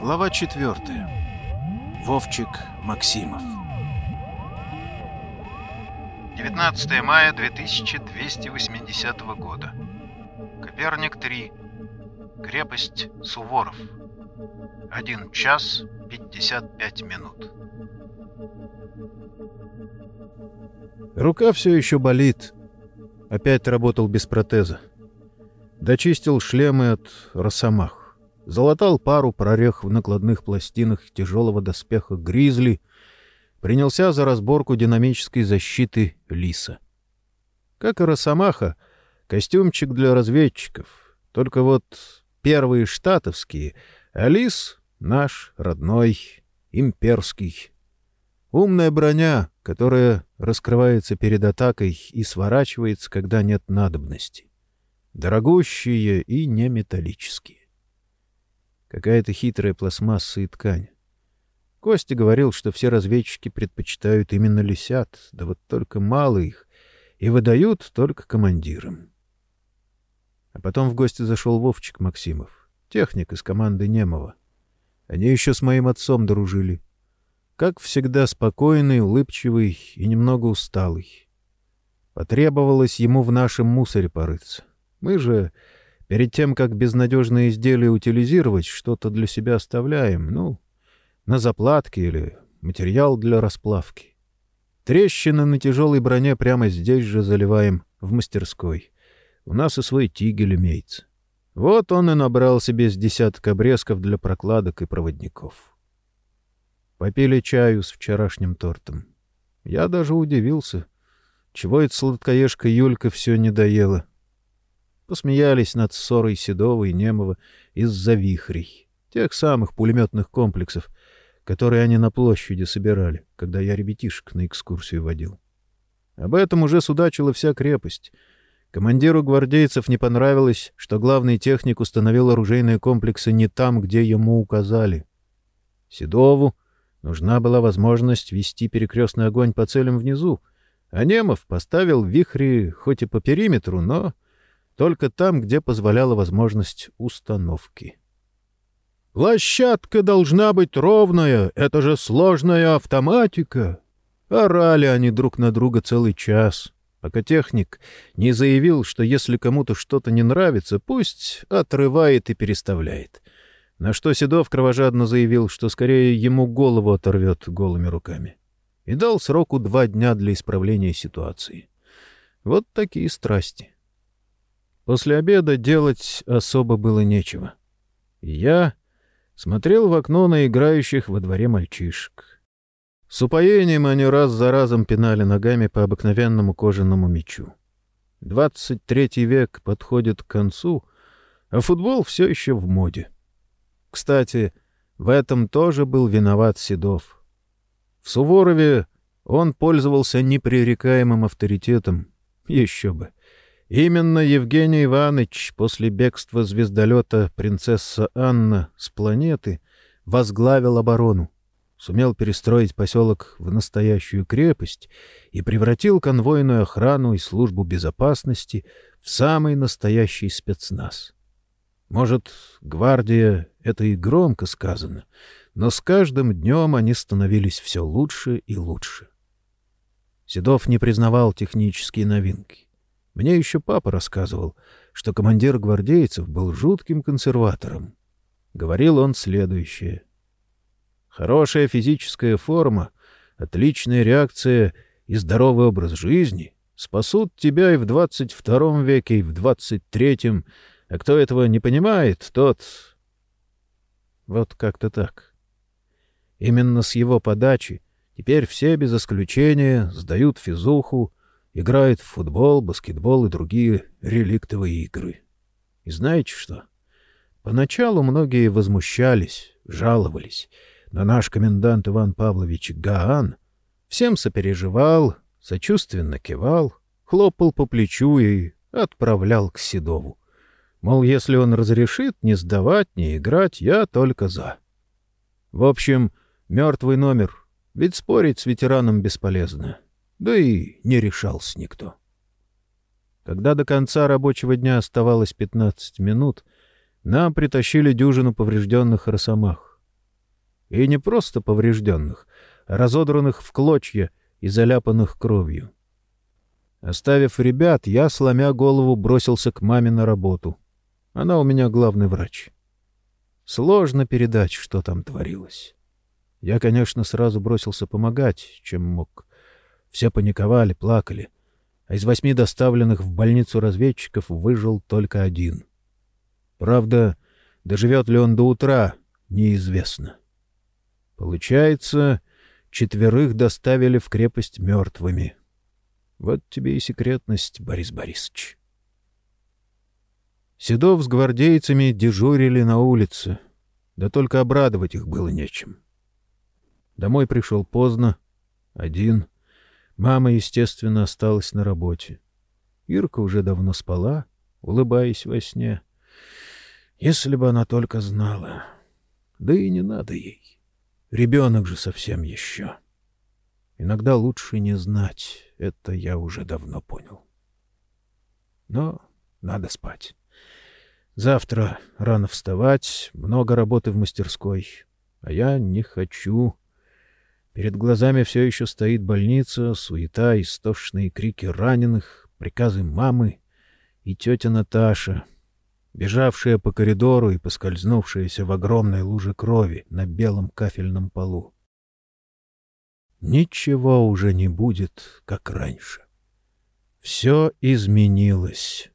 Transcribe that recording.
Глава четвертая. Вовчик Максимов. 19 мая 2280 года. Коперник 3. Крепость Суворов. 1 час 55 минут. Рука все еще болит. Опять работал без протеза. Дочистил шлемы от росомах. Залатал пару прорех в накладных пластинах тяжелого доспеха «Гризли», принялся за разборку динамической защиты «Лиса». Как и росомаха, костюмчик для разведчиков. Только вот первые штатовские, а лис — наш, родной, имперский. Умная броня, которая раскрывается перед атакой и сворачивается, когда нет надобности. Дорогущие и не металлические. Какая-то хитрая пластмасса и ткань. Костя говорил, что все разведчики предпочитают именно лисят, да вот только мало их, и выдают только командирам. А потом в гости зашел Вовчик Максимов, техник из команды Немова. Они еще с моим отцом дружили. Как всегда, спокойный, улыбчивый и немного усталый. Потребовалось ему в нашем мусоре порыться. Мы же, перед тем, как безнадежные изделия утилизировать, что-то для себя оставляем, ну, на заплатки или материал для расплавки. Трещины на тяжелой броне прямо здесь же заливаем, в мастерской. У нас и свой тигель имеется. Вот он и набрал себе с десяток обрезков для прокладок и проводников. Попили чаю с вчерашним тортом. Я даже удивился. Чего эта сладкоежка Юлька все не доела? Посмеялись над ссорой Седова и Немова из-за вихрей, тех самых пулеметных комплексов, которые они на площади собирали, когда я ребятишек на экскурсию водил. Об этом уже судачила вся крепость. Командиру гвардейцев не понравилось, что главный техник установил оружейные комплексы не там, где ему указали. Седову Нужна была возможность вести перекрестный огонь по целям внизу, а Немов поставил вихри хоть и по периметру, но только там, где позволяла возможность установки. «Площадка должна быть ровная, это же сложная автоматика!» Орали они друг на друга целый час, пока техник не заявил, что если кому-то что-то не нравится, пусть отрывает и переставляет — на что Седов кровожадно заявил, что скорее ему голову оторвет голыми руками. И дал сроку два дня для исправления ситуации. Вот такие страсти. После обеда делать особо было нечего. я смотрел в окно на играющих во дворе мальчишек. С упоением они раз за разом пинали ногами по обыкновенному кожаному мячу. Двадцать третий век подходит к концу, а футбол все еще в моде. Кстати, в этом тоже был виноват Седов. В Суворове он пользовался непререкаемым авторитетом. Еще бы. Именно Евгений Иванович после бегства звездолета «Принцесса Анна» с планеты возглавил оборону, сумел перестроить поселок в настоящую крепость и превратил конвойную охрану и службу безопасности в самый настоящий спецназ. Может, гвардия — это и громко сказано, но с каждым днем они становились все лучше и лучше. Седов не признавал технические новинки. Мне еще папа рассказывал, что командир гвардейцев был жутким консерватором. Говорил он следующее. Хорошая физическая форма, отличная реакция и здоровый образ жизни спасут тебя и в 22 веке, и в 23 а кто этого не понимает, тот... Вот как-то так. Именно с его подачи теперь все без исключения сдают физуху, играют в футбол, баскетбол и другие реликтовые игры. И знаете что? Поначалу многие возмущались, жаловались, но наш комендант Иван Павлович Гаан всем сопереживал, сочувственно кивал, хлопал по плечу и отправлял к Седову. Мол, если он разрешит не сдавать, не играть, я только за. В общем, мертвый номер, ведь спорить с ветераном бесполезно. Да и не решался никто. Когда до конца рабочего дня оставалось 15 минут, нам притащили дюжину поврежденных росомах. И не просто поврежденных, а разодранных в клочья и заляпанных кровью. Оставив ребят, я, сломя голову, бросился к маме на работу. Она у меня главный врач. Сложно передать, что там творилось. Я, конечно, сразу бросился помогать, чем мог. Все паниковали, плакали. А из восьми доставленных в больницу разведчиков выжил только один. Правда, доживет ли он до утра, неизвестно. Получается, четверых доставили в крепость мертвыми. Вот тебе и секретность, Борис Борисович. Седов с гвардейцами дежурили на улице, да только обрадовать их было нечем. Домой пришел поздно, один. Мама, естественно, осталась на работе. Ирка уже давно спала, улыбаясь во сне. Если бы она только знала. Да и не надо ей. Ребенок же совсем еще. Иногда лучше не знать, это я уже давно понял. Но надо спать. Завтра рано вставать, много работы в мастерской. А я не хочу. Перед глазами все еще стоит больница, суета, истошные крики раненых, приказы мамы и тетя Наташа, бежавшая по коридору и поскользнувшаяся в огромной луже крови на белом кафельном полу. Ничего уже не будет, как раньше. Все изменилось.